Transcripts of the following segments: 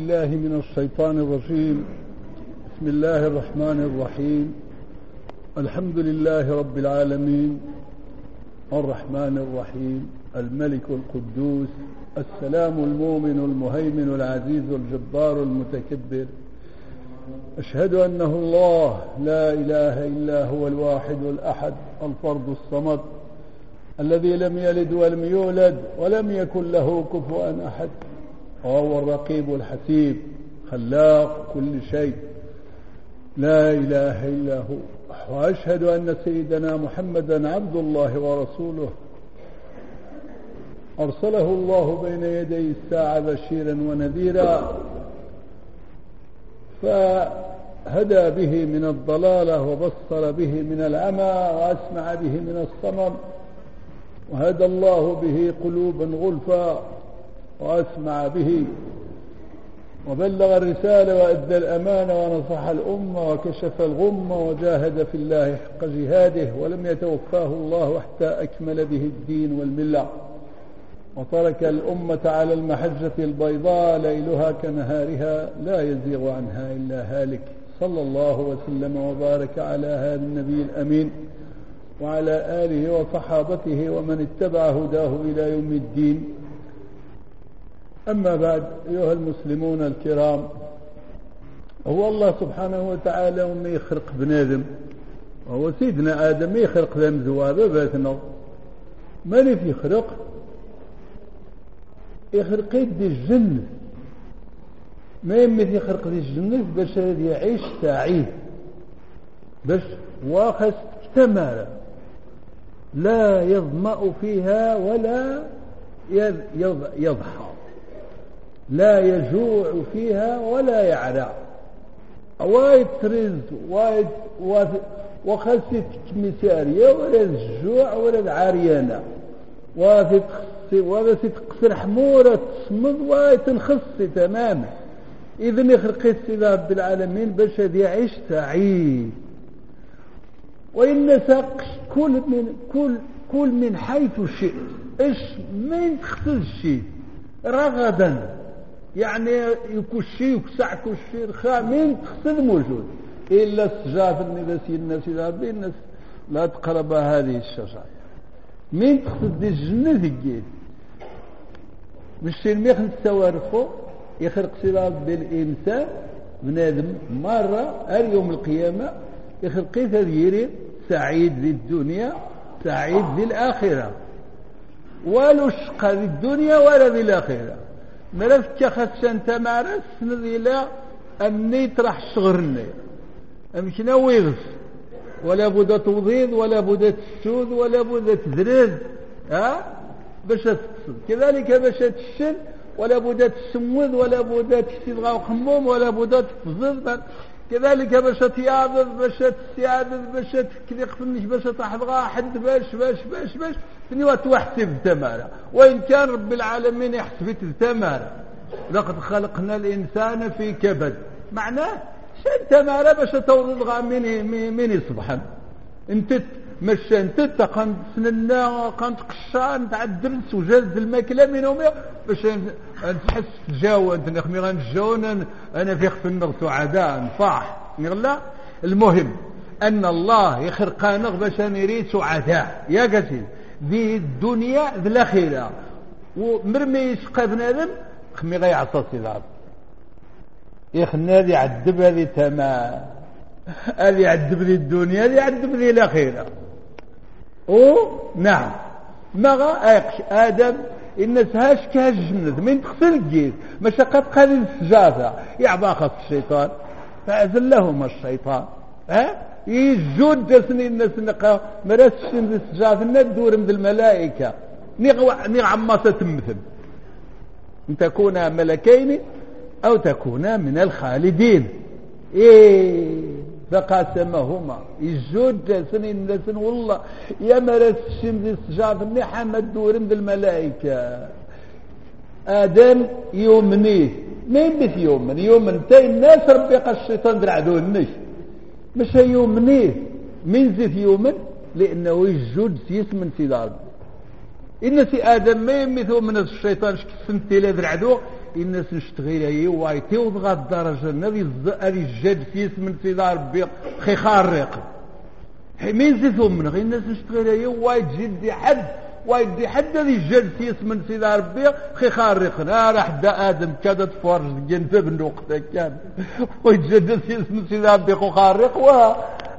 الله من الشيطان الرجيم. بسم الله الرحمن الرحيم. الحمد لله رب العالمين. الرحمن الرحيم. الملك القدوس. السلام المؤمن المهيمن العزيز الجبار المتكبر. أشهد أنه الله لا إله إلا هو الواحد الأحد الفرد الصمد الذي لم يلد ولم يولد ولم يكن له كفوا أحد. وهو الرقيب الحسيب خلاق كل شيء. لا إله إلا هو. وأشهد أن سيدنا محمدا عبد الله ورسوله. أرسله الله بين يدي الساعة بشيرا ونذيرا فهدى به من الضلالة وبصر به من العمى وأسمع به من الصمم وهدى الله به قلوبا غلفا. وأسمع به. وبلغ الرسالة وأدى الأمانة ونصح الأمة وكشف الغمة وجاهد في الله حق جهاده ولم يتوفاه الله حتى أكمل به الدين والملة. وترك الأمة على المحجة البيضاء ليلها كنهارها لا يزيغ عنها إلا هالك. صلى الله وسلم وبارك على هذا النبي الأمين وعلى آله وصحابته ومن اتبع هداه إلى يوم الدين. أما بعد أيها المسلمون الكرام هو الله سبحانه وتعالى وما يخرق بنادم وهو سيدنا آدم يخرق ذم زوابة باتنا من يخرق؟ يخرق يدي الجنة ما يمثل يخرق دي الجنة باش يعيش سعيد باش واخس تمارا لا يظمأ فيها ولا يضحى. لا يجوع فيها ولا يعرى وايد ترز وايد وخسيت كمسارية ولا الجوع ولا العريانة وفي وفي تقصر حمورة تصمد وايد تنخصي تماما. إذن خلقت سيدي رب العالمين باش يعيش سعيد وإن ساق كل من كل كل من حيث شئت. إيش من تختل الشيء رغدا. يعني يكون شيء يكسع رخاء من تختل موجود؟ إلا السجاف الناس إذا ربي الناس لا تقرب هذه الشجرة. من تختل دي الجنة ذكيت مش الميخ نتسوارفو يخرق سيراب بالإنسان بنادم مرة اليوم القيامة يخلقي تغيير سعيد ذي الدنيا سعيد ذي الآخرة. شقى ذي الدنيا ولا ذي الآخرة. ملف كخس انت مارس نذي لا أني ترح صغرني أمشنا ويغف ولا بد توضيض ولا بد تسود ولا بد تدرز ها؟ باش تقصد. كذلك باش تشن ولا بد تسمذ ولا بد تستبغى خموم ولا بد تفزز كذلك باش تياض باش تسياد باش تكذي قفنش باش تحضغا حد باش باش باش باش. تني توحسب تمارا وإن كان رب العالمين يحسب تمارا لقد خلقنا الإنسان في كبد. معناه شن تمارا باش توضغ من من يصبحن انت مش انت قنت سننا قنت قشان تعدل سجاد الماكلة منهم باش تحس تجاو أنت نخمي غنجاو أنا في خف سعداء نفاح نغلا المهم أن الله يخرقانا باش نريد سعداء يا قتيل ذي الدنيا ذي الآخرة. ومرمي يسقى بنادم خمي غيعصى سيدار يخنا هذه يعذب هذه تمام هذه يعذب لي الدنيا هذه يعذب لي الآخرة. أو نعم. مغا آدم إن سهاش كهجنة من تغسل الجيز. مش قد قال السجافة يعبا خص الشيطان. فأزلهما الشيطان. ها؟ يجود دسني الناس نقا. مرس شن السجافة ندور من الملائكة. نعم ما ستمثل إن تكونا ملكين أو تكونا من الخالدين. إيه. فقاسمهما. يجود سنين لسن والله. يا مرس الشمس السجاب اني حمد دور عند الملائكة. آدم يومنيه مين بث يومن يومن تاي الناس ربي قال الشيطان درع النش مش. يومنيه من زيت يومن لأنه يجود سيس من سيدار إن سي آدم ما يمثو من الشيطان شكسنتي لا درعدو الناس نشتغل هي وايتي وضغى الدرجة هذه هذه الجد فيس من سيدنا ربي خي خارق مين زيتهم من غير الناس نشتغل هي وايت جدي حد وايدي حد هذه الجد فيس من سيدنا ربي خي خارقنا راح دا آدم كذا تفرج جنب ابن وقتها كان. ويتجد فيس من سيدنا ربي خو خارق و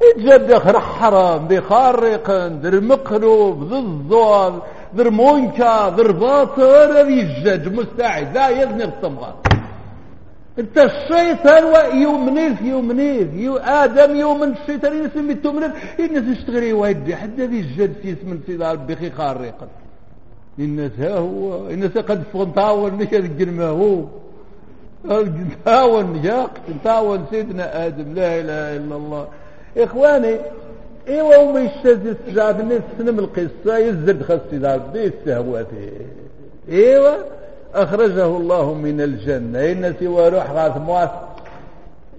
يتجد خر حرام بخارق در مقلوب ذو الزوال ذر مونكا ذر باطر هذه الجد مستعد لا يزني الصمغة انت الشيطان يومنيف يومنيف يو آدم يومن الشيطان يسمي التومنيف الناس يشتغلي وايدي حتى هذه الجد في اسم سيد ربي خي خارقا الناس ها هو الناس قد فغنطاول مش هذا ما هو. تاون جاق تاون سيدنا آدم لا إله إلا الله. إخواني ايوا وما يشتز استجاب الناس سنم القصة يزد خصي ربي السهواتي ايوا أخرجه الله من الجنة. إن سوى روح غاث مواس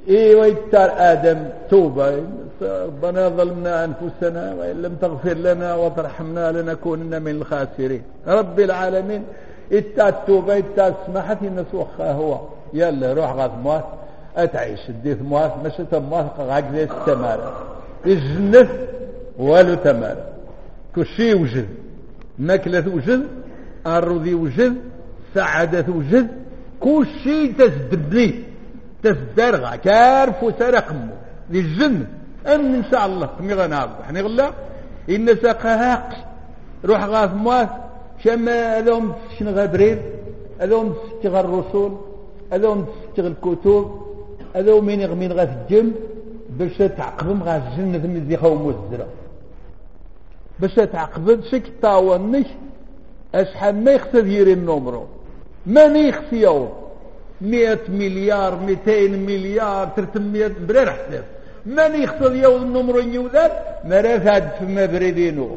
ايوا يتار آدم توبة. ربنا ظلمنا أنفسنا وإن لم تغفر لنا وترحمنا لنكونن من الخاسرين. رب العالمين اتا التوبة اتا سمحت الناس وخا هو. يلا روح غاث مواس أتعيش ديت مواس مش تمواس غاك ذي السمارة الجنة والو تمار كل شيء وجد ماكلة وجد الرضي وجد سعادة وجد كل شيء تسدبني تسدرغا كارف وسرقمو للجنة أمن إن شاء الله كمي غنعرض حني غلا إن ساقهاق روح غاف مواث شما ألوم تشن غبريل ألوم تشتغل الرسول ألوم تشتغل الكتب ألوم من يغمين غاف الجن باش تعقبهم غا الجنة ذي خوم والزرع باش تعقبهم شك طاونش أشحال ما يخسر يري النمرو ما يخسي يوم مئة مليار مئتين مليار ترتمية برير حساب. ما يخسر يوم النمرو يوذات ما رافد في مبردينو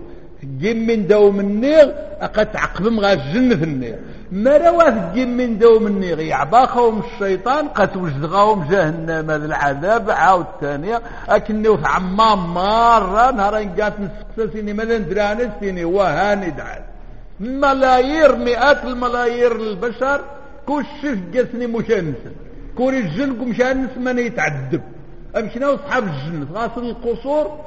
جيم من دوم النير أقد تعقبهم غا الجنة في النير ما رواه جيم من دوم النير يعباخهم الشيطان قد وجدغاهم جهنم هذا العذاب عاود ثانية أكني في عمام مرة نهار قالت نسقسا سيني ماذا ندراني سيني وهاني دعال ملايير مئات الملايير البشر كل شيء قسني مشانس. كل الجن مشانس من يتعذب. أمشنا أصحاب الجنة غاسل القصور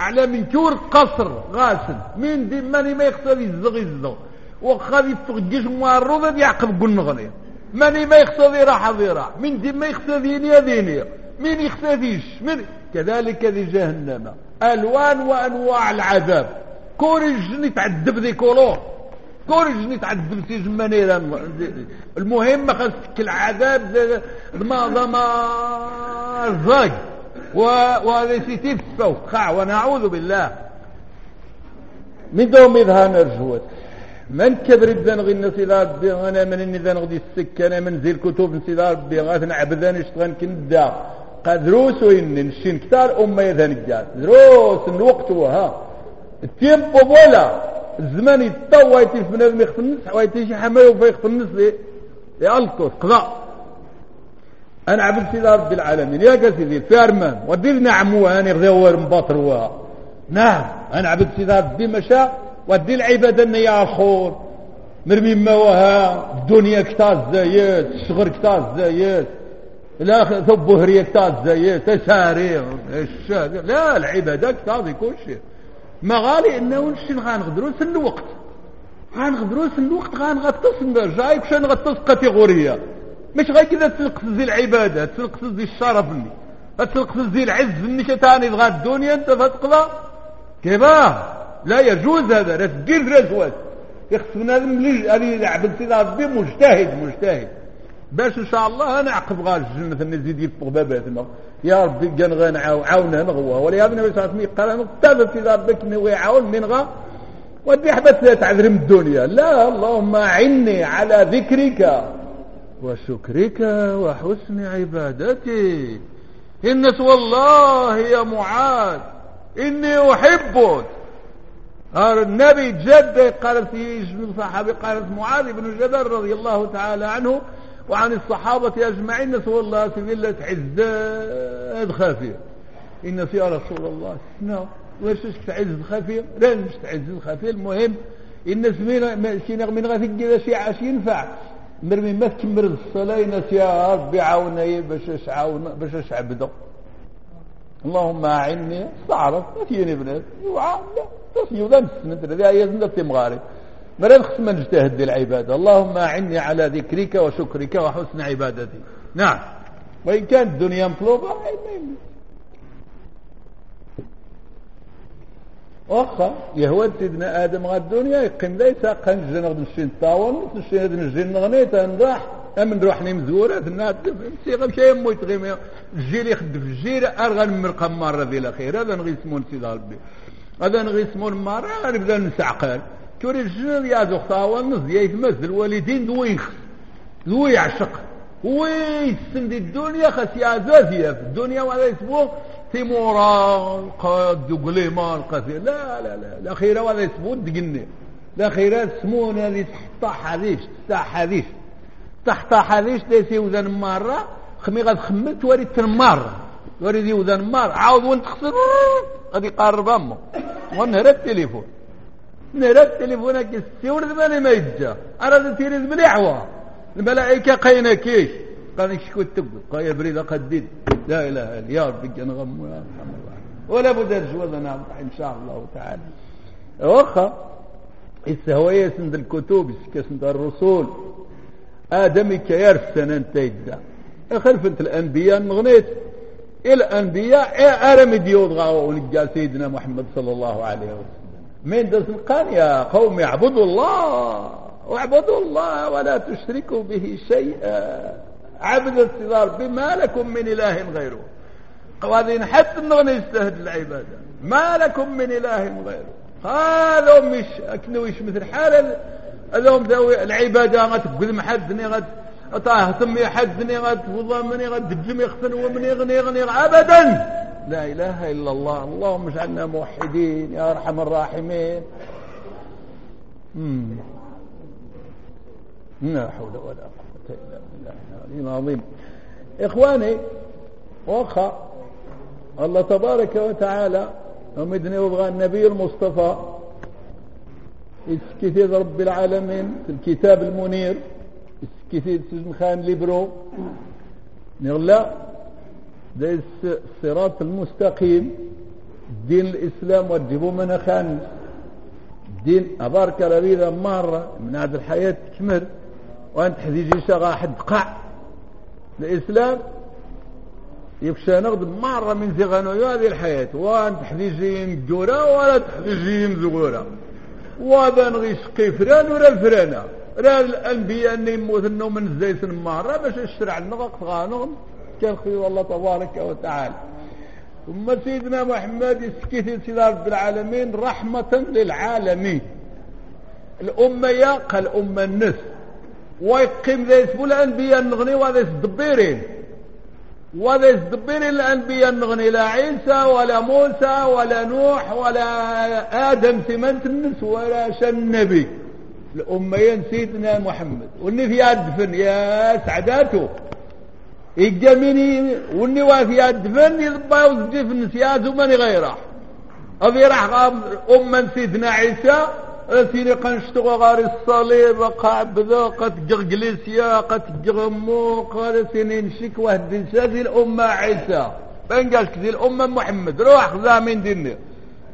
على من كور قصر غاسل. مين دي ماني ما يخسر يزغ يزغ وخذ يفقجش معرضة يعقب قل نغلي ماني ما يخسر راح ذراع من دي ما يخسر دينيا مين يخسر ديش من كذلك ذي جهنم. ألوان وأنواع العذاب. كور الجن يتعذب ذي كولور كور الجن يتعذب في جمانيرا المهم خاصك العذاب ما ضما الزاج الصوت خع ونعوذ بالله. من دوم إذها نرجوت من كبر الذن غي نسيلا ربي أنا من إني ذن غدي السكانه من زي الكتب نسيلا ربي غاث نعبدان إشتغن كندا. قد دروس وين نشين كتار امي يذن جات دروس الوقت ها. التيمبو بولا الزمان يتطوى يتي في بنادم يخف النص ويتي شي حماية وفا يخف النص يالطوس قضاء. أنا عبد سيدي رب العالمين. يا قاسي في ارمان ودير نعموها أنا غير مباطر نعم أنا عبد سيدي ربي مشى ودي العبادة يا خور مرمي موها الدنيا كتاز زايد الشغر كتاز زايد لا ثب هرية كتاز زايد تساري لا العبادة كتاز كل شيء ما غالي إنه ونشين غنغدرو؟ سن الوقت. غنغدرو سن الوقت غنغطس جاي كشان غطس كاتيغوريا مش غير كذا تلقص زي العبادة تلقص زي الشرف تلقص زي العز اللي شتاني تغاد الدنيا انت فتقضى كيفاه؟ لا يجوز هذا رسجل رسوات يخصنا هذه لعبة سيدنا ربي مجتهد مجتهد. باش إن شاء الله أنا عقب غاز الجنة نزيد يفق باباتنا يا ربي كان عاونا ولهذا النبي صلى الله عليه وسلم قال نقتبل سيدنا ربك نوي من غا ودي حبت تعذر من الدنيا. لا اللهم أعني على ذكرك. وشكرك وحسن عبادتي إنس والله يا معاذ. إني أحبك. النبي جد قال في صحابي قال معاذ بن جبل رضي الله تعالى عنه وعن الصحابة أجمعين نسوا الله سبيلة عزاد خافية إن يا رسول الله نو واش تعز خفير لا مش تعز خفير المهم الناس من شي من غادي شي عاش ينفع؟ مرمي ما تكمل الصلاة يا ربي عاوني باش اشعاون باش اشعبدو اللهم أعني استعرف ما فيني بنات يوعى لا تصنيو ذا مسنت ذا يزن في مغارب مرات خص ما نجتهد للعبادة اللهم أعني على ذكرك وشكرك وحسن عبادتي. نعم. وإن كانت الدنيا مطلوبة واخا يهود سيدنا آدم غا الدنيا يقيم ليس قن جن غد نشي نطاول نشي هاد نجي نغني تنضح امن نروح ني مزورة الناس سي شي مو يتغيم الجيل يخدم في الجيل ارغن من مرة ذي الاخير هذا نغي سمون سيد ربي هذا نغي سمون مرة غنبدا نسعقل كوري الجن يا زو خطاول نزيا يتمثل الوالدين ذوي يخس ذوي يعشق ويسند الدنيا خس يا زوزيا في الدنيا وهذا يسموه تيمورا قد قليمان قصير لا لا لا الأخيرة ولا يسمون دقني الأخيرة يسمون هذه تحت حديث تحت حديث. تحت حديث ليس يوزن مرة خمي غاد خمت وريد تنمر وريد يوزن مرة. عاود وانت خسر غادي يقرب أمه. ونهر التليفون. نهر التليفون كيستيور ذباني ما يجا. أراد تيريز مليحوة الملائكة قينا كيش. قال شكو تبقى قال بريد قديد لا إله إلا يا ربي نغم يا ارحم ولا بد لنا إن شاء الله تعالى. وأخا السهوية سند الكتب سند الرسول. ادمي كيرسن أنت يدا خلفت الأنبياء مغنيت الأنبياء ارمي ديود غاو ونجا سيدنا محمد صلى الله عليه وسلم. من دس قال يا قوم اعبدوا الله. واعبدوا الله ولا تشركوا به شيئا. عبد الصغار بما لكم من إله غيره. قوادين حتى نغني يستهد العبادة. ما لكم من إله غيره. هذا مش أكنويش مثل حال اليوم ذوي العبادة غتقول محدني غت طاه ثم يحدني غت وضمني غت دجم يختن ومن يغني يغني أبدا! لا إله إلا الله. اللهم اجعلنا موحدين يا أرحم الراحمين. لا حول ولا قوة. عظيم إخواني وخا الله تبارك وتعالى ومدني وبغى النبي المصطفى كثير رب العالمين في الكتاب المنير كثير سجن خان ليبرو. نغلا ده الصراط المستقيم دين الإسلام وجبوا من خان دين أبارك ربيدا مرة من هذه الحياة تكمل وأنت حديجي شغا حد قاع. الإسلام يفشى نغضب مرة من زغانو هذه الحياة. وأنت حديجين جورا ولا تحديجين زغورا وهذا نغيش فران ولا الفرانة راه الأنبياء اللي يموتنو من الزيت مرة باش الشرع النغق غانون كان خير الله تبارك وتعالى. ثم سيدنا محمد يسكت سيدنا رب العالمين رحمة للعالمين. الأمة قال أمة النس ويقيم ذا يسبو الأنبياء النغني وهذا يسدبيرين وهذا يسدبيرين الأنبياء النغني لا عيسى ولا موسى ولا نوح ولا آدم ثمانة النس ولا شن نبي. الأميين سيدنا محمد. والني في الدفن يا سعداته الجميني والني وفي الدفن يضبا وزجف نسياز ومن غيره. أبي راح أم سيدنا عيسى أثيني قنشتغو غاري الصليب قاع بذا قد جغليسيا قد جغمو قال سنين شك واحد هذه الأمة عيسى. بين قالك ذي الأمة محمد روح ذا من ديني.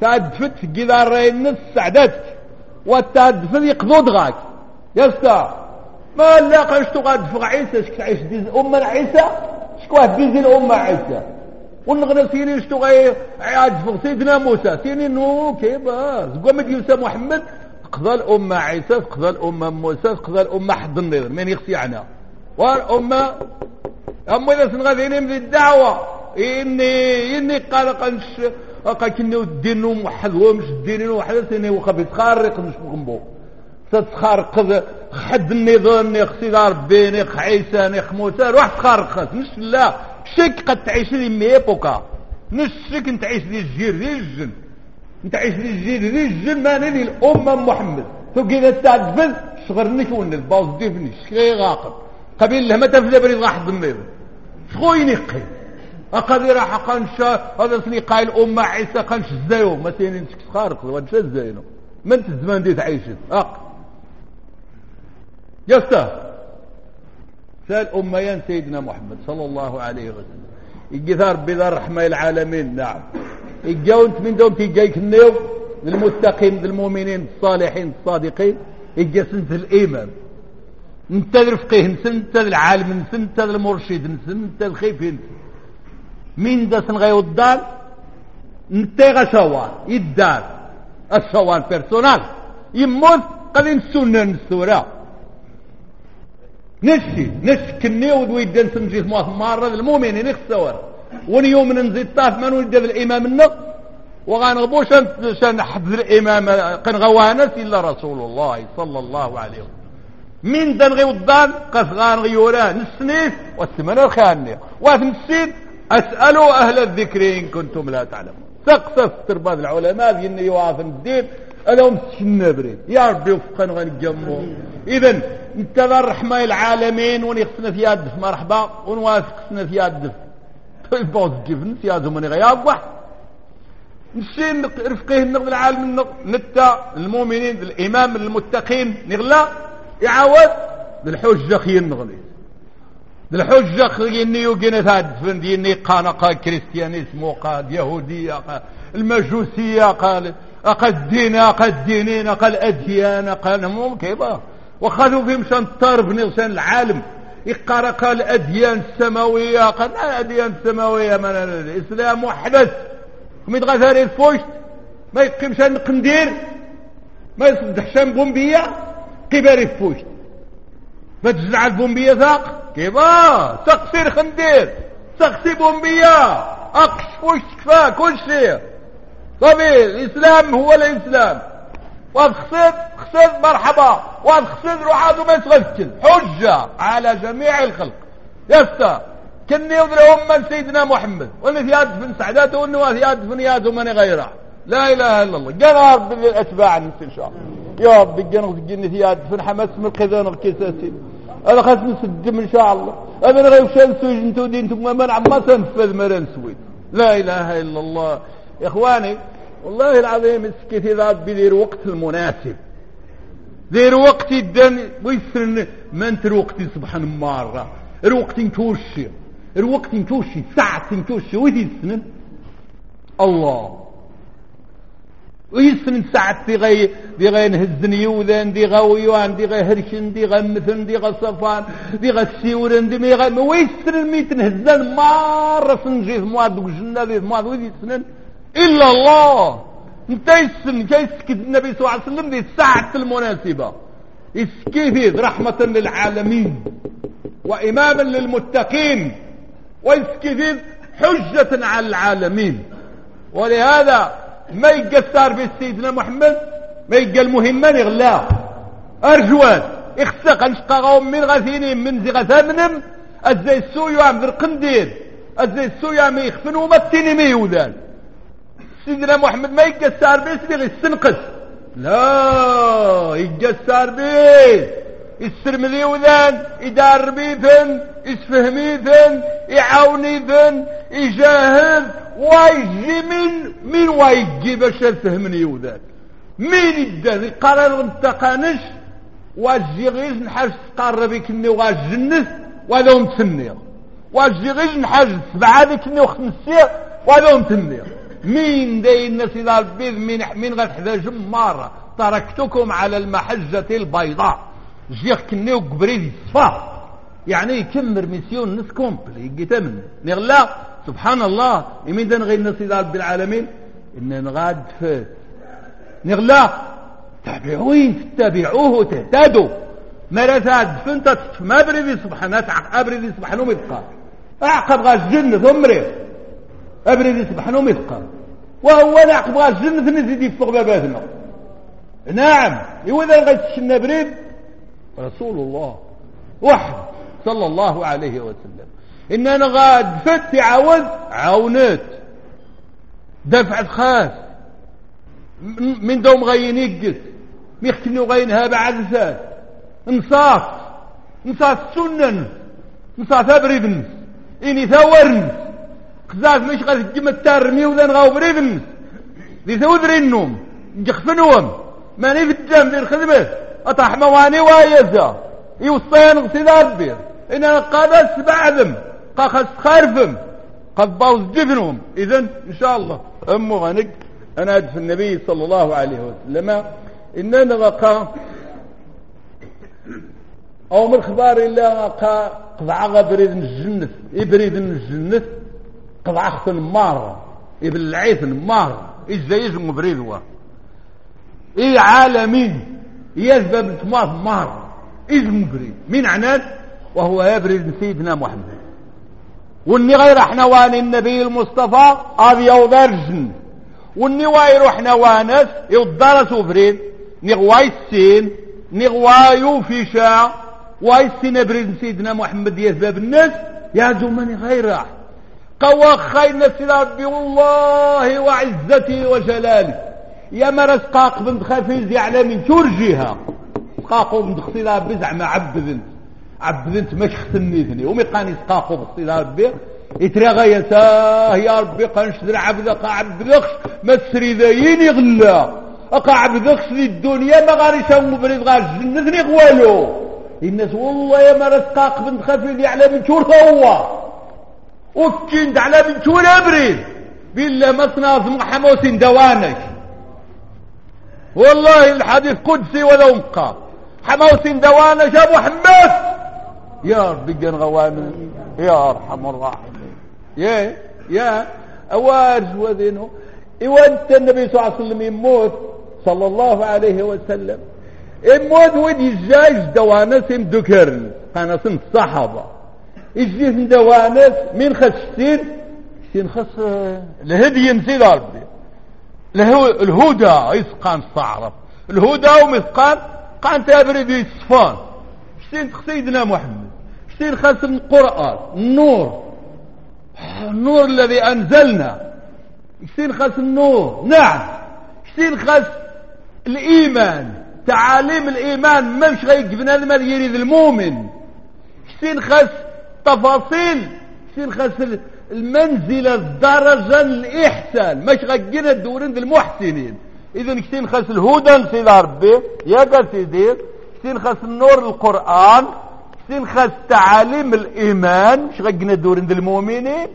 تادفت في جدار النص سعدتك وتادفت يقضو دغاك يستا ما لا قنشتو غاد فغ عيسى شك تعيش ديز الأمة عيسى شك واحد ديز الأمة عيسى. ونغنى سيني شتو غير عاد فغ سيدنا موسى. سيني نو كيبا زقوم يوسى محمد قضى الأمة عيسى قضى الأمة موسى قضى الأمة حد النظر. من يخصي عنها والأمة أما إذا سنغذيني من الدعوة. إني إني قال قنش قال كني الدين موحد هو مش الدين موحد سيني وخبي تخارق مش بغنبو تتخارق حد النظام يخصي دار بيني عيسى نخ موسى روح تخارق مش لا. شك قد تعيش لي ميبوكا. نشك نتعيش لي الجير ذي الجن نتعيش ذي الجن ما نلي الأمة محمد. توقي ذا تعدفل شغرني كون الباوز ديفني شكي غاقب. قبيل لما تفل بريد غاح ضمير شخوي نقي. أقضي راح قنشا هذا سني قايل أمة عيسى قنش الزيو ما تيني نشك خارق وانش الزينو من الزمان دي تعيش أق. يستا سأل أميان سيدنا محمد صلى الله عليه وسلم. يجثار بذا الرحمة العالمين. نعم. يجاونت من دوم تيجيك النيو للمتقين للمؤمنين الصالحين الصادقين يجا سنت الإمام انت الفقيه انت العالم انت المرشد انت الخيف من دا سنغيو الدار؟ انت غشوان يدار. الشوان بيرسونال يموت قد السنة السورة نشي نشكني ويدا نسمجي مرة المؤمنين يخسور. ونيوم ننزل طاف من ولد الإمام النق وغانغبو شان حفظ الإمام قن غوانس إلا رسول الله صلى الله عليه وسلم. من دنغي وضان قف غانغي يوراه نسنيف والثمن الخانية وثمسين أسألوا أهل الذكر إن كنتم لا تعلمون. سقسف ترباد العلماء ذي يوافن الدين هم سكنا بريد. يا ربي وفقنا غنجمو اذا انت الرحمة العالمين ونخصنا في الدف مرحبا ونوافقنا في الدف بوز جفن في هذا من غياب نسين رفقه النغل العالم نتا المؤمنين الامام المتقين نغلا يعاود الحجة خي النغلي الحجة خي اني يوجينا ثاد اني قانقا كريستيانيسمو قاد يهودية قال المجوسية قال أقل الدين أقل الدينين أقل الأديان أقل كيبا وخذوا فيهم شان الطرب نغشان العالم قال الأديان السماوية قال الأديان السماوية؟ من الإسلام وحدث. ومن غثاري الفوشت ما يقيمش قندير ما يصدحش بومبية؟ قباري الفوشت فتجزع البومبية ثاق كيبا تقصير خندير تقصي بومبية. أقش فوشت كفا كل شيء. طبيعي. الإسلام هو الإسلام. وخصد خصد مرحبا وخصد روحاتو ما يتغفل حجة على جميع الخلق. يستا كني يضرهم من سيدنا محمد. وان في يد بن سعداته وانه في يد بن ياد من غيره. لا إله إلا الله. جنار بالأتباع إن شاء الله. يا رب جنر تجني في حمس من القذان الكساسي أنا خاص نسدم إن شاء الله. أنا غير شان سوي أنتو دينتم من عما تنفذ مرن سويد لا إله إلا الله. يا إخواني والله العظيم السكت إذا بذير وقت المناسب. ذير وقت الدن ويسرن ما انت الوقت سبحان مرة. الوقت نتوشي الوقت نتوشي ساعة نتوشي ويدي السنن الله. ويسن ساعة دي غي دي غي نهزن يوذان دي غويوان دي غي هرشن دي غي مثن دي غي صفان دي غي سيورن دي ميغي ويسن الميت نهزن مرة سنجيث مواد وجنة ذي مواد ويدي السنن إلا الله. إنت يسن كيسكت النبي صلى الله عليه وسلم دي الساعة المناسبة. اسكيفيذ رحمة للعالمين وإماما للمتقين واسكيفيذ حجة على العالمين. ولهذا ما يقصر في سيدنا محمد ما يلقى المهمة يغلاه أرجوان اخسق انشقاغهم من غثينين من زي غثامنم إزاي السويو عم ذر قندير إزاي السويو عم يخفنوا ما ميودان سيدنا محمد ما يقصر بيس بيغ يستنقص لا يقصر بيس. يسرملي وذان يدار بيثن يسفهميثن يعاونيثن يجاهد ويجي من من ويجي باش يفهمني وذان مين يدان قرار انتقانش واجي غير نحاج تقربي كني واج جنس وهذا متسني واجي غير نحاج سبعة كني وخمسية وهذا متسني مين داي الناس إذا البيض من من غتحذا جمارة تركتكم على المحجة البيضاء. جيخ كنيو قبريد الصفا يعني يكمر ميسيون نس كومبلي يقتمن نغلا سبحان الله. يمين دان غير إذا رب العالمين إن نغاد نغلا تابعوين تتابعوه تهتدوا مرثات فنت ما بريدي سبحانه أبريدي سبحانه مدقى أعقب غاش جنة ثمري أبريدي سبحانه مدقى وهو نعقب غاش جنة نزيد يفق باباتنا نعم إذا غاش بريد رسول الله وحد صلى الله عليه وسلم. إننا غاد فت عاود عاونت. دفع خاص من دوم غين يقس ميختني غين هابا عزسات انصاف. انصاف سنن. انصاف ابردن إني ثورن قزاز مش غاد جمع الترمي وذن غاو بريدن. ذي ثودر النوم جخفنوهم ماني في الدم ذي الخدمة. أطح مواني وايزا يوصين غسيد أبير إن قاد سبعهم قاخس خارفم. قد جفنهم إذا إن شاء الله. أمو غنق أنا أدف النبي صلى الله عليه وسلم. إننا غقا أو من خبار الله غقا قضع بريد من الجنة. إبريد من الجنة. قضع أخت النمار إبن العيث النمار إجا يجمو بريد هو. إي عالمين يذبب التماث مار إجمو بريد مين عناد وهو يبرد سيدنا محمد. والني غير إحنا وان النبي المصطفى هذا يوضر جن والني وايرو إحنا وانس يوضر سوفرين نغواي السين نغوايو فيشا واي السين بريد سيدنا محمد؟ يذبب الناس يا زمني غير نفسي ربي والله وعزتي وجلالي. يا مرس قاق بنت خفيز يعني من ترجيها قاقو بنت. بزعما عبد عبدنت مش ختنيتني ومي قاني سقاقو بصيلا ربي. يتري غيساه يا ربي قنشدر عبدك عبدكش ما تسري ذاين يغلا أقا عبدكش الدنيا ما غاري شامو بريد غار جنتني غوالو. الناس والله يا مرا سقاق بنت خفيف على بنت شور هو وكنت على بنت ابريد بالله ما تناظم حموسين دوانك. والله الحديث قدسي ولو مقا حموسين دوانك أبو حماس. يا ربي غوانا يا أرحم الراحمين. يا يا. اوارج وذنه وانت النبي صلى الله عليه وسلم يموت. صلى الله عليه وسلم. يموت ودي الجاج دوانس مدكرن قانا سنت يجي دوانس من خشتين شتين خص الهدي نسيد ربي الهدى يسقان صعرف الهدى ومثقان قان تابرد يصفان شتين سيدنا محمد؟ شتين خاص القرآن النور. النور الذي أنزلنا. شتين خاص النور نعم. شتين خاص الإيمان. تعاليم الإيمان مش غيجبنا هذا يريد المؤمن. شتين خاص تفاصيل خاص المنزلة الدرجة الإحسان. مش غيجينا الدورين المحسنين. إذا شتين خاص الهدى سيد ربي. يا سيدي. شتين خاص النور القرآن. سين خاص تعاليم الإيمان. مش غقنا دور عند المؤمنين.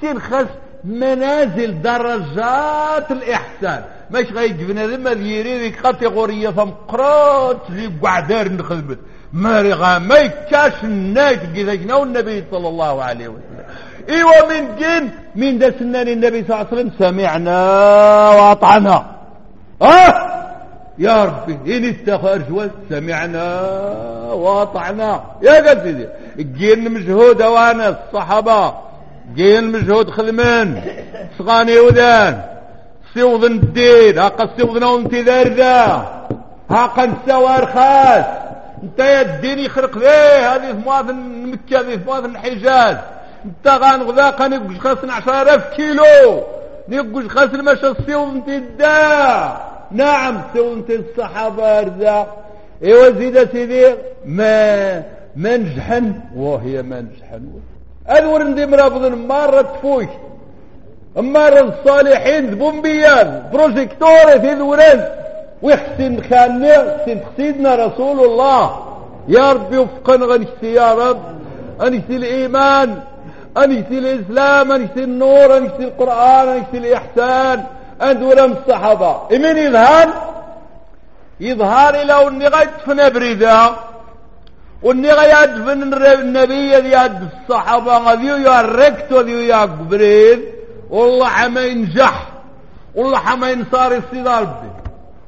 سين خاص منازل درجات الإحسان. مش غيجبنا ذما ذيري كاتيغورية فمقرات زي قعدار نخدمت. مارغا ما يكاش الناس كذا جناو النبي صلى الله عليه وسلم. ايوا من جن من دا سنان النبي صلى الله عليه وسلم سمعنا وأطعنا. أه؟ يا ربي إن استخرج سمعنا وأطعنا. يا قد جين مجهود وأنا الصحابة. جين مجهود خدمان صغاني ودان. سيوضن الدين هاقا سيوضنا وانتي ذاردا هاقا نسوار خاص. انت يا الدين يخرق ليه هذه في مكة هذه في الحجاز؟ انت غانغذا قا نقوش خاصنا عشرة كيلو. نقوش خاص المشى السيوض انتي الدا نعم سونت الصحابة رزا ايوا زيد سيدي ما ما نجحن وهي ما نجحن اذور ندي مرابض مرة تفوش مرة الصالحين ذبومبيان بروجيكتور في ذوران ويحسن خاننا حسن سيدنا رسول الله. يا ربي وفقنا غنشتي يا رب. انشتي الإيمان انشتي الإسلام انشتي النور انشتي القرآن انشتي الإحسان. عند ولم الصحابة من يظهر؟ يظهر إلى أني غيدفن بريدا واني غيدفن النبي يد الصحابة غذيو يا ركت وذيو يا قبريد والله حما ينجح والله حما ينصار الصدار به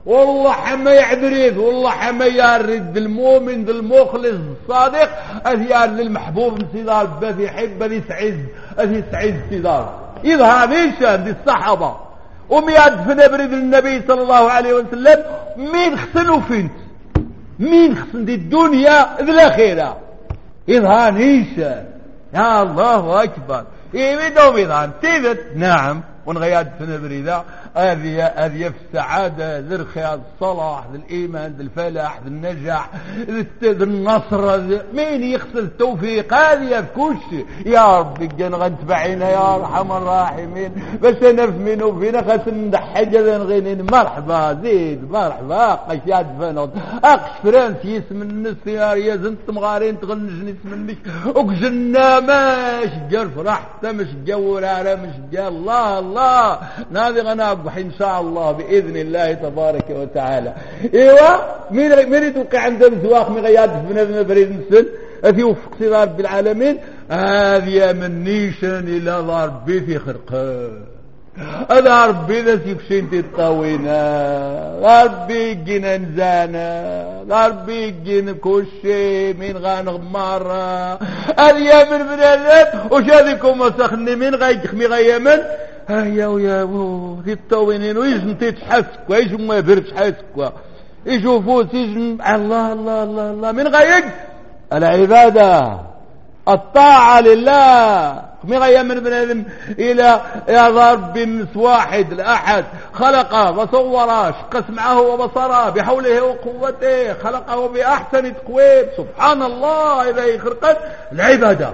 والله حما يعبريد والله حما يرد المؤمن المخلص الصادق. أثيار للمحبوب صدار به يحب أذي سعيد أذي سعيد صدار يظهر ليش عند الصحابة. ومياد في نبرد النبي صلى الله عليه وسلم مين خسن فينت مين خسن دي الدنيا ذي الأخيرة؟ إذهان إيشان يا الله أكبر. إيه بدو إذهان تيبت نعم. ونغياد بريدة هذه هذه السعادة ذي الخير الصلاح الفلاح ذي النجاح ذي النصر مين يغسل التوفيق؟ هذه في كل شيء. يا ربي كان غنتبعينا يا أرحم الراحمين. بس أنا في منو؟ فينا خاص نضحك غينين مرحبا زيد مرحبا قشاد فنوض أقش فرنسي اسم النس يا رياز مغارين تغنجني اسم النس وكجنا ماش جار فرح مش جور على مش جا الله الله. نادي غنا إن شاء الله بإذن الله تبارك وتعالى. ايوا مين مين يتوقع عنده زواق من غياد في بن بريد نسل في وفق رب العالمين. هذه نيشان إلى ربي في خرقه هذا ربي ذا سيفشين تطاوينا ربي جينا نزانا. ربي جينا كل شيء من غان غمارة. هذه من بلالات وش هذيكم وسخني من غيخمي غيمن هيا ويا الطاوينين ويش انتي تحسك ويش ما يبرش حسك يشوفوا سجن الله الله الله الله من غيك العبادة الطاعة لله مغيا من بنادم إلى يا رب واحد الاحد خلقه وصوره شق سمعه وبصره بحوله وقوته خلقه باحسن تقويم سبحان الله اذا يخرقت العباده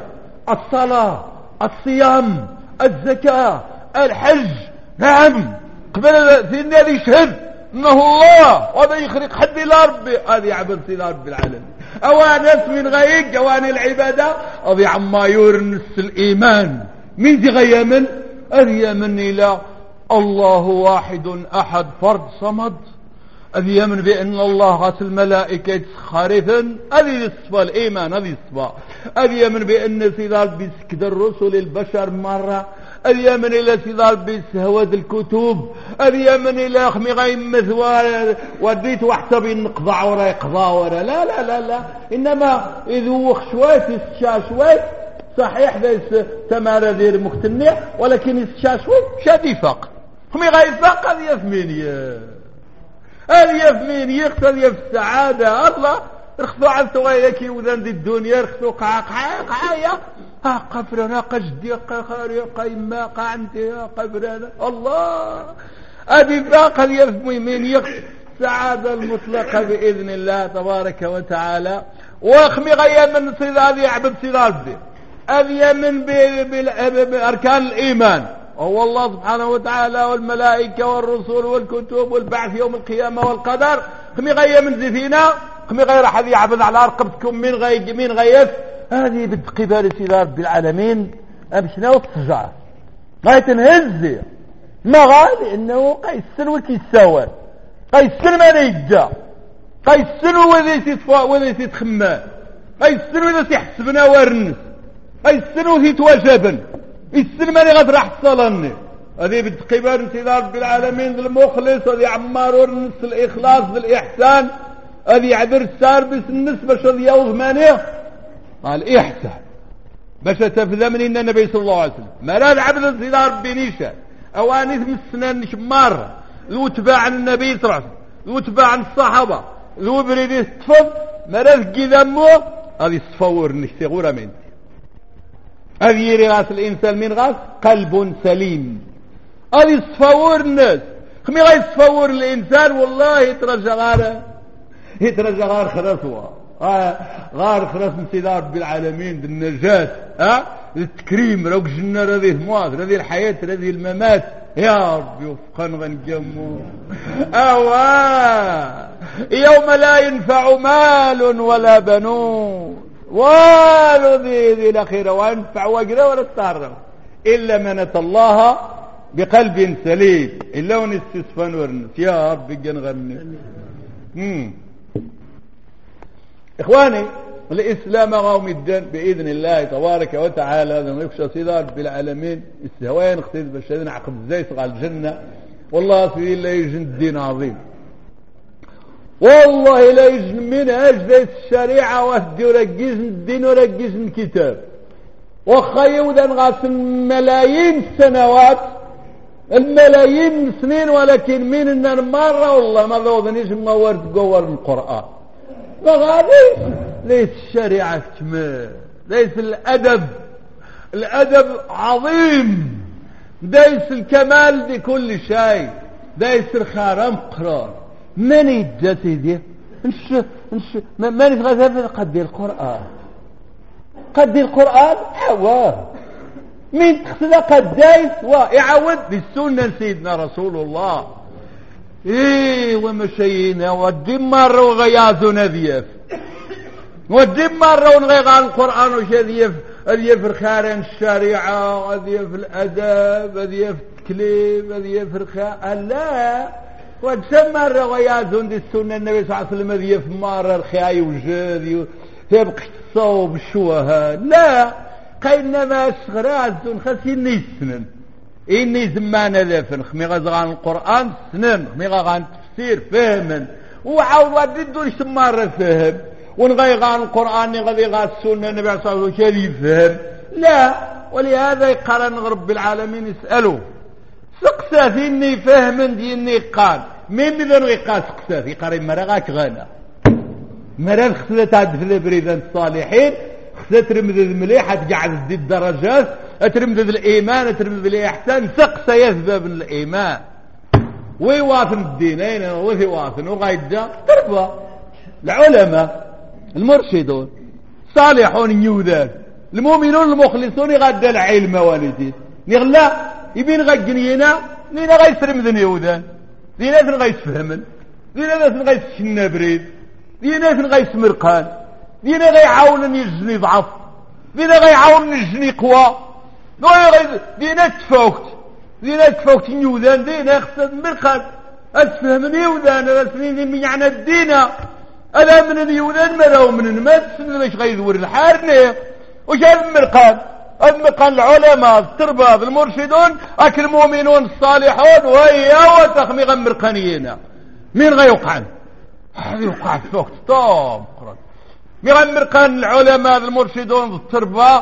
الصلاه الصيام الزكاه الحج نعم. قبل سيدنا يشهد إنه الله. وهذا يخرق حد إلى ربي. هذا يعبد إلى رب العالمين. اوانس من غيق أواني العبادة. اضي عما يورنس الإيمان. من ذي غيمن اليمن إلى الله واحد أحد فرد صمد. اليمن بأن الله غاس الملائكة خارفا. هذه الصفة الإيمان هذه الصفة اليمن بأن سيدار بسكد الرسل البشر مرة. اليمن إلى سيدار بسهواد الكتب اليمن إلى خمي غيمث وديت واحسب نقضع ورا يقضى ورا. لا لا لا لا. إنما يذوخ شوية يستشا شوية صحيح ذا تمارا دير مختنع ولكن شوية شادي فق خمي غيفق هذه يثمين هذه يقتل في السعادة الله رخصوا على ثوالك وذن دي الدنيا رخصوا قا قا قا قفرنا قجدي قاري قيما قعنتي قبرنا. الله. ادي باقا يفمي من يخ السعادة المطلقة بإذن الله تبارك وتعالى. واخمي غيا من صيد هذه يعبد صيد هذه. هذه من بأركان الإيمان. وهو الله سبحانه وتعالى والملائكة والرسول والكتب والبعث يوم القيامة والقدر. خمي غيا من زفينا خمي غير أحد يعبد على رقبتكم من غي من غيث هذه بالقبال سيدي رب العالمين أمشنا وتشجع. غاية تنهز ما غالي انه قيسن وكيساوى. قيسن ما نيجا قيسن وذي سيتفا وذي سيتخمى قيسن وذي سيحسبنا ورنس قيسن وذي توجبن. السن ماني غتراح تصلني هذه بالتقبال سيدي رب العالمين المخلص هذه عمار ورنس الإخلاص بالاحسان هذه عبر السار بس النسبة شر يوض مانيه قال احسن باش تفذى من النبي صلى الله عليه وسلم ما لا العبد ربي نيشان اوانيث من السنان شمار. ذو تباع النبي صلى الله عليه وسلم. ذو تباع الصحابة. ذو بريد يستفض مرات ذمو هذه الصفور نشتي غورة من هذه يري غاس الإنسان من غاس قلب سليم. هذه الصفور الناس خمي غاي الصفور الإنسان والله يترجى غار يترجى غار خرسوة غار خرس من سيدي رب العالمين بالنجاة ها التكريم روك جنة هذه المواط هذه الحياة هذه الممات. يا ربي وفقا غنجمو. أوا يوم لا ينفع مال ولا بنون. والو ذي ذي الأخيرة وينفع وجره ولا الطهر إلا من أتى الله بقلب سليم. إلا ونستسفن ورنس يا ربي جنغني إخواني الإسلام قوم الدين بإذن الله تبارك وتعالى. هذا ما يخشى صدار بالعالمين السهوين اختيز بشهدنا عقب إزاي على الجنة. والله سيدي الله يجن الدين عظيم. والله لا يجن منهاج ذي الشريعة وهدي ورقيز الدين ورقيز الكتاب. وخا يودا غاس ملايين السنوات الملايين السنين ولكن من مرة والله ما ذوذنيش ما ورد قور القرآن. فغادي ليس الشريعة تمام ليس الأدب الأدب عظيم. دايس الكمال دي كل شيء دايس الخرم قرار من يجا سيدي نش نش ما نتغذى قد القرآن. قد القرآن حواه من تقصد قد دايس ويعود بالسنة سيدنا رسول الله. إيه ومشينا والدمار وغياثنا ذيف والدمار ونغيغ القرآن وشذيف ذيف الخارن الشريعة ذيف الأدب ذيف التكليف ذيف الخاء لا وتسمى الرغيات دي السنة النبي صلى الله عليه وسلم ذيف مار الخاي وجاد يبقى الصوب الشوهة لا قينما صغرات خاص إني سنن إني زمان ذافن خمي غزغان القرآن سنن خمي غان تفسير فهمن. وعاود ودي دون شمار فهم. ونغيغان القرآن غان السنة النبي صلى الله عليه وسلم يفهم لا ولهذا يقال رب العالمين يسألوا سقسا فيني فهم ديني قال مين بذن غيقال سقسا في قريب مرغاك غانا. مران خسلة تعد في البريدان الصالحين. ترمذ المليح تقعد زدي الدرجات ترمذ الإيمان ترمذ الإحسان سقسا يذبب الإيمان. ويواثن الدينين ويواثن وغايدا تربى. العلماء المرشدون صالحون يوذان المؤمنون المخلصون يغدى العلم والدين نغلا يبين غجنينا لينا غيسرم ذن يوذان لينا غيسفهمن لينا غيسشنا بريد. لينا غيسمرقان لينا غيعاون يجني ضعف لينا غيعاون يجني قوى لينا تفوكت لينا تفوكت يوذان لينا خصد مرقان أتفهمني يوذان أسنين من يعني الدين ألا من اليونان مراو من المس مش غيذور الحارني وش المرقان المرقان العلماء الترباب المرشدون أكل المؤمنون الصالحون ويا وتخميغ مرقانيين مين غيوقعن هذا يوقع فوق طوم مين مرقان العلماء المرشدون التربة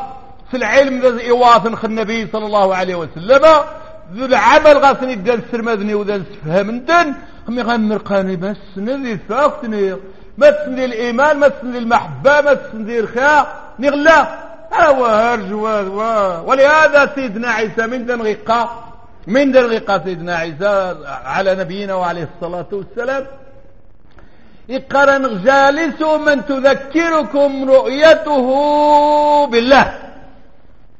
في العلم ذا إيواث النبي صلى الله عليه وسلم. ذو العمل غاسني الدل سرمذني وذا سفهم دن هم يغمر قاني بس نذي فاقتني ما تسندي الإيمان ما تسندي المحبة ما تسندي الخير. نغلا. هو هرج ولهذا سيدنا عيسى من ذن غقا من ذن غقا سيدنا عيسى على نبينا وعليه الصلاة والسلام يقرن جالس من تذكركم رؤيته بالله.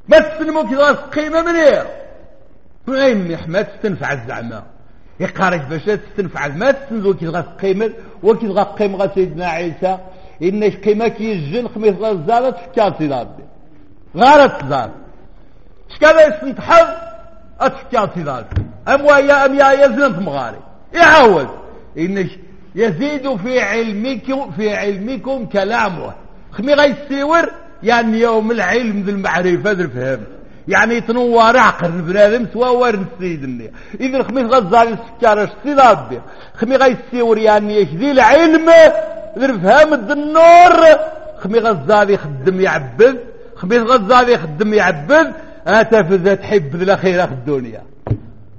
ما تسلموا كذا قيمة من إيه وين ما تستنفع الزعمة. يقارك باش تستنفع ما كي تغا قيمة. وكي تغا قيمة سيدنا عيسى. إن قيمة كي الجن خميس غزالة تفكار سيدنا ربي غارت تزال شكالا يستنتحض سيدنا ربي أم ويا أم يا يزن في مغاري. يعاود إن يزيد في علمكم في علمكم كلامه. خمي غيسيور يعني يوم العلم ذي المعرفة ذي الفهم. يعني يتنور عقل بنادم سوا ورن سيدني. اذا خميس غزالي السكارة سيد ربي؟ خمي غيسيور يعني إيش ذي العلم ذي فهم النور. خمي غزالي يخدم يعبد. خميس غزالي يخدم يعبد. اتفذ تحب الأخيرة في الدنيا.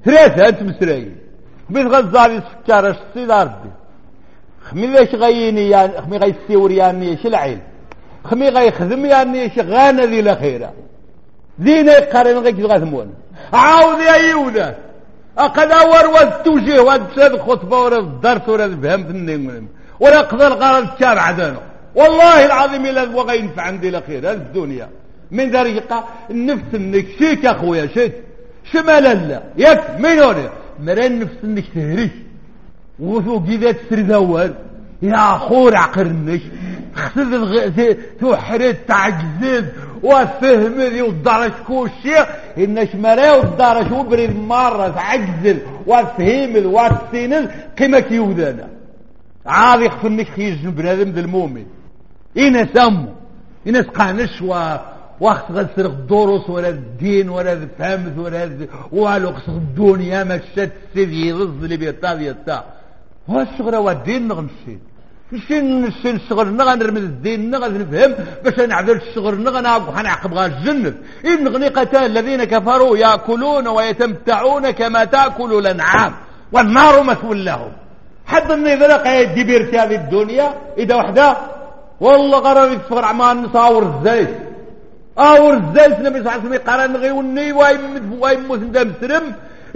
ثلاثة أنت مسرائيل خميس غزالي السكارة سيد ربي؟ خمي ليش غيني يعني خمي غيسيور يعني إيش العلم خمي غيخدم يعني إيش غانا ذي الأخيرة. دينا يقارن غيك غاثمون عاود يا يودا. أقد أور والتوجيه والتساد خطبة ولا الدرس الفهم في النيم ولا قدر قال الشارع عدانه والله العظيم إلا بغى ينفع عندي الأخير الدنيا. من طريقة النفس انك شيك يا أخويا شيك. شمال لا ياك من هنا مرا النفس انك تهريش. وفوق اذا تسرد اول يا خور عقرنش. خسر توحرد تعجزد وفهم ذي ودرش كوشي. إنش مرا ودرش وبريد مرة تعجزل. وفهم وفسينل قيمة يودانا. عاد يخفنش خيج بنادم ذي المؤمن. إنا سمو. إنا سقانش و وقت غسر الدروس ولا الدين ولا الفهمت ولا والو قصد الدنيا ما شت سيدي ضد اللي بيتا بيتا هو الشغرة والدين نغمشي نشين نشين شغلنا غنرمز الدين نفهم باش نعدل شغلنا غنعقب غا الجنة إن قتال الذين كفروا يأكلون ويتمتعون كما تأكل الأنعام. والنار مثوى لهم. حد لقى يدي بيرتي هذه الدنيا؟ إذا وحده؟ والله غرر يتفرع مع نصاور الزيت. أور الزايس النبي صلى الله عليه وسلم يقرا نغي وني وايمت وايموت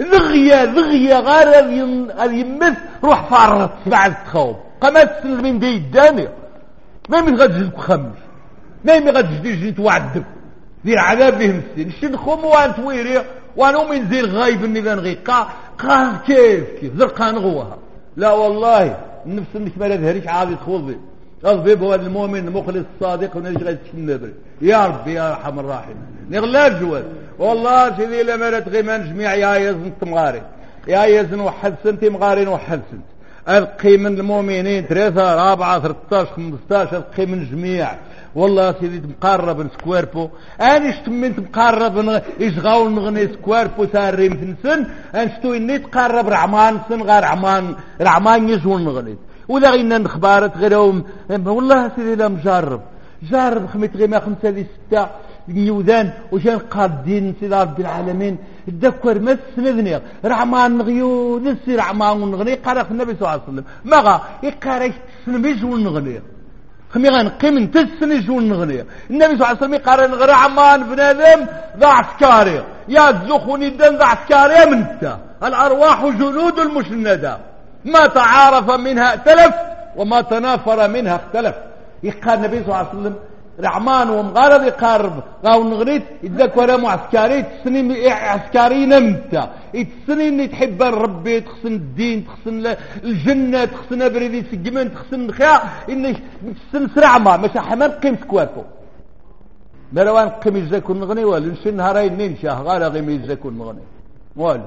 ذغيا ذغيا غير غادي يمت روح فارط بعد تخوف. قامت من دي الدانية. ما يمين غتجي تخمش. ما يمين غتجي تجي توعدك دير عذاب به مسين شنخم وان تويري وانو من زي الغايب اني ذا نغيقا قال كيف كيف؟ زرقا نغوها لا والله النفس انك ما لدهريش عادي تخوضي الضيب هو المؤمن المخلص الصادق ونرجع يتشنبري يا ربي يا ارحم الراحمين. نغلا الجوال والله سيدي لما لا تغيمان جميع يا يزن تمغاري. يا يزن وحد سنتي مغارين وحد سنت. ألقي من المؤمنين ثلاثة رابعة 13 15 ألقي من جميع. والله سيدي مقرب سكواربو. أنا شتمنت مقرب يشغاو نغني سكواربو ساري مثنسن أنا شتو إني تقرب رعمان سن غير رعمان رعمان يجون نغني. ولا غينا نخبارات غيرهم. والله سيدي لا مجرب. جرب خميت غير ما خمسة لي ستة. يوذان وجان قادين سيدي رب العالمين. تذكر ما تسندني. رعمان نغيو نسي رعمان نغني قرأ النبي صلى الله عليه وسلم. مغا يقرأ تسنبيش ونغني. خمي غنقيم نتسني جون نغني النبي صلى الله عليه وسلم يقرأ نغرى عمان بنادم ذا عسكاري يا تزخوني الدم ذا عسكاري من انت الأرواح جنود المشندة. ما تعارف منها ائتلف وما تنافر منها اختلف. يقال النبي صلى الله عليه وسلم رعمان ومغارب يقارب غاو نغريت يدك ولا معسكري تسنين عسكري نمتا. يتسنين تحب ربي تخصن الدين تخصن الجنة تخصن ابريدي سجمن تخصن الخيا انك تسن سرعما مش حمام قيم سكواتو. مروان قيم يجزاكم نغني ولا نشن نهارين ننشاه غالا غيم يجزاكم نغني. والو.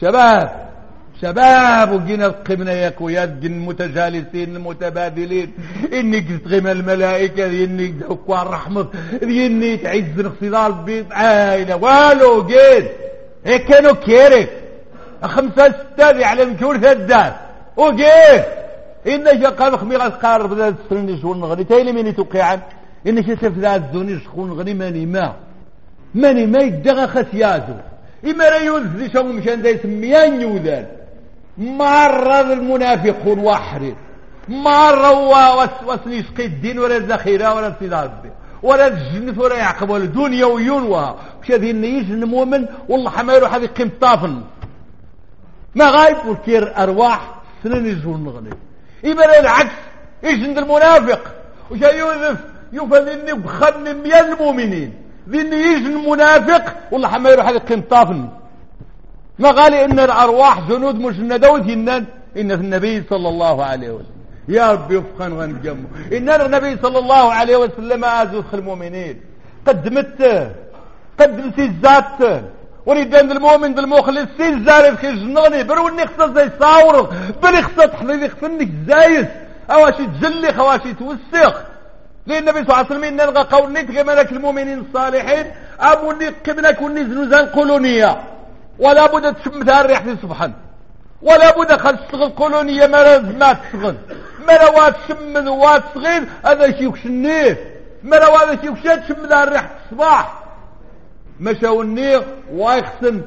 شباب شباب وجينا القمنا يا كويات جن متجالسين متبادلين قلت غيم الملائكة إني دكوا الرحمة إني تعز الاقتضال بيت عايلة والو جيد هيك كانوا كيرك؟ خمسة ستة يعلم كل ثدان وجيد إن جا قال خميغ قارب ذا السرني شون غني. تايلي مني توقيعا إن شتف ذا الزوني شخون غني ماني ما. ماني ما يدغى خسيازو. إما لا يوزي شو مشان ذا يسميان يوذان. مرة المنافقون واحد. مرة وسني يسقي الدين ولا الذخيرة ولا السلاح. ولا الجنة ولا يعقب ولا دنيا وينوها مش هذه النيش المؤمن. والله حما يروح هذه قيم طافن. ما غايب وكير أرواح سنين يجون نغني إبرا العكس. إيش عند المنافق. وش يوسف؟ يفذني بخن ميان المؤمنين. ذني يجي المنافق. والله حما يروح هذه قيم طافن. ما قال إن الأرواح جنود مجندة وثنان إن النبي صلى الله عليه وسلم. يا رب يفقن ونجمه إن النبي صلى الله عليه وسلم أزوخ المؤمنين. قدمت قدمت الزات وريدان المؤمن بالمخلص سين زارب خي جنغني بروني خصا زي صاور. بلي خصا تحضيري خصنك زايس أواشي تجلي خواشي توسخ. لأن النبي صلى الله عليه وسلم إن قول نتغي ملك المؤمنين الصالحين. أبو نتقي منك ونزنوزان قولونية ولا بد تشم الريح في سبحان. ولا بد خل تشتغل قولونية ما ما تشتغل تشم وات صغير هذا شي وكشنيه ما هذا شي وكشات تشم الريح الصباح. مشاو النير ويخسن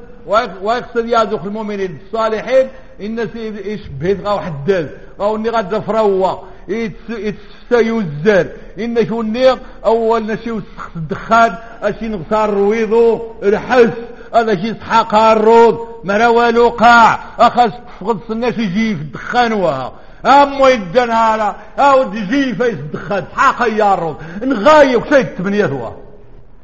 ويخسن يازوخ المؤمنين الصالحين الناس يشبه غاو حداد غاو النير غاد فروا يتسيوزر إن شو النير أول نشي وسخ الدخان أشي نغسار رويضو الحس. هذا شي سحاق الرود مروالو قاع أخذ فقد سناش يجي في الدخان وها. أمو يدن هذا أو تجي في الدخان سحاق يا الرود نغايب شيء تبنيه هو.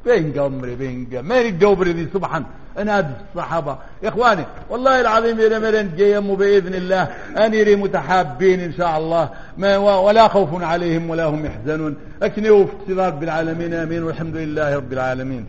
بينقى أمري بينقى ما يقدوا بريدي سبحان. أنا أدف الصحابة. يا إخواني والله العظيم إذا مرن جيم بإذن الله أنيري متحابين إن شاء الله. ما ولا خوف عليهم ولا هم يحزنون. أكنوا في اقتدار بالعالمين آمين والحمد لله رب العالمين.